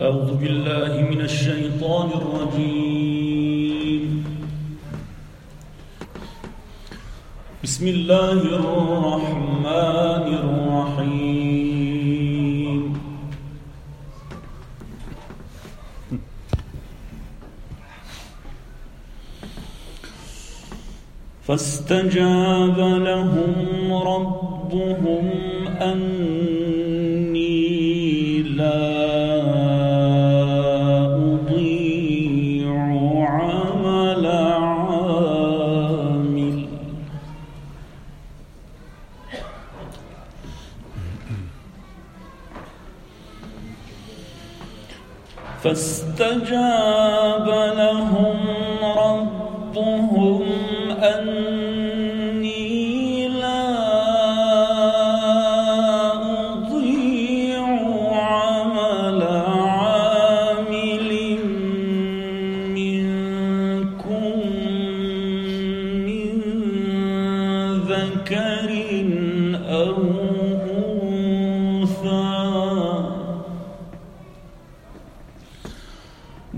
أعوذ بالله من الشيطان الرجيم. بسم الله الرحمن الرحيم. فاستجاب لهم ربهم أني فاستجاب لهم ربهم أني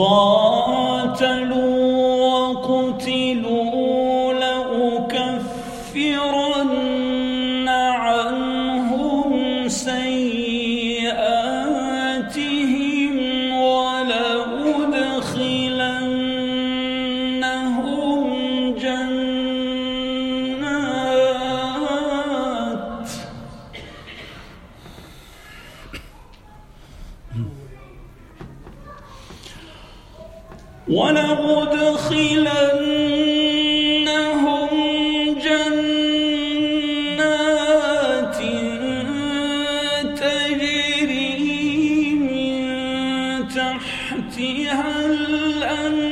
وقاتلوا وقتلوا ولأدخلنهم جنات تجري من تحتها الأنهار.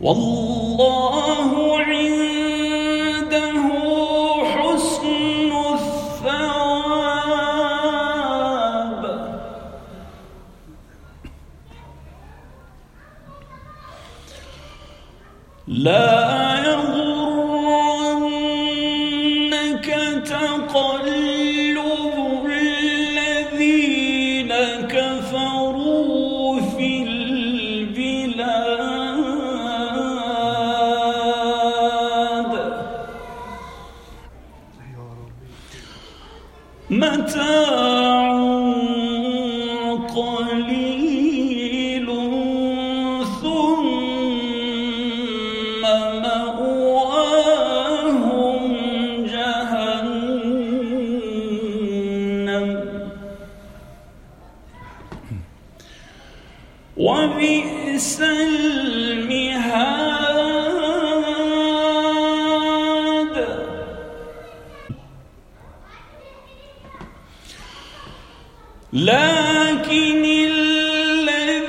والله عنده حسن الثواب. لا يغرنك قليل ثم مأواهم جهنم. وبئس لكن الذين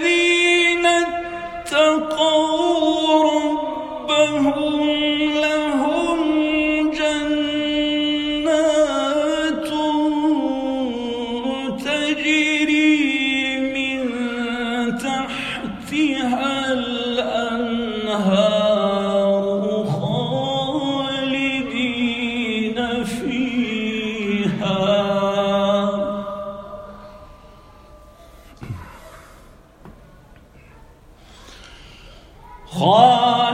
اتقوا ربهم لهم جنات تجري من تحتها 花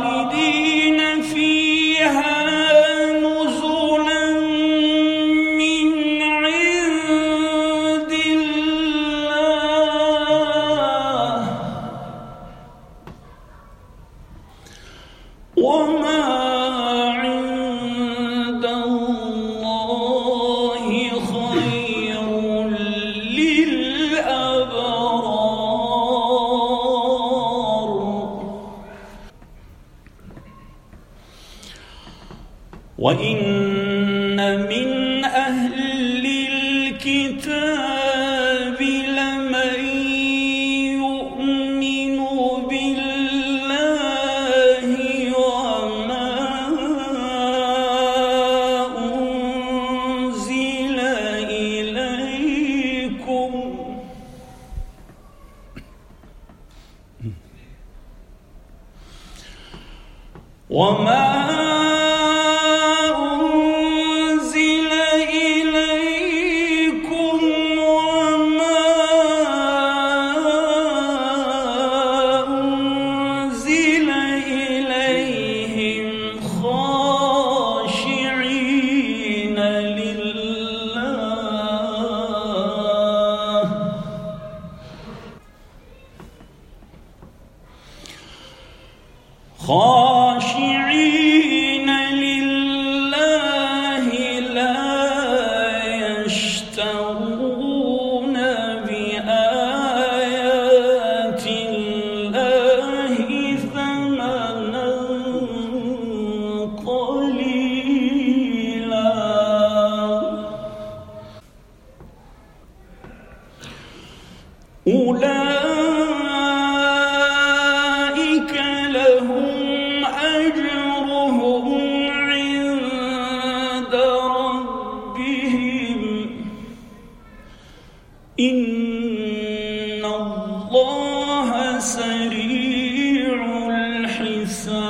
وإن من أهل الكتاب لمن يؤمن بالله وما أنزل إليكم وما خاشعين الله سريع الحساب.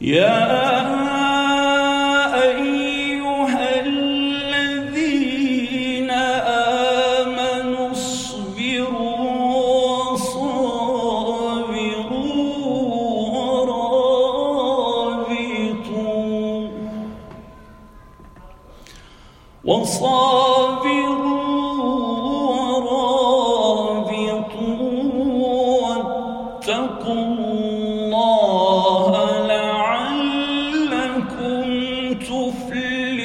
يا وصابروا ورابطوا واتقوا الله لعلكم تفلحون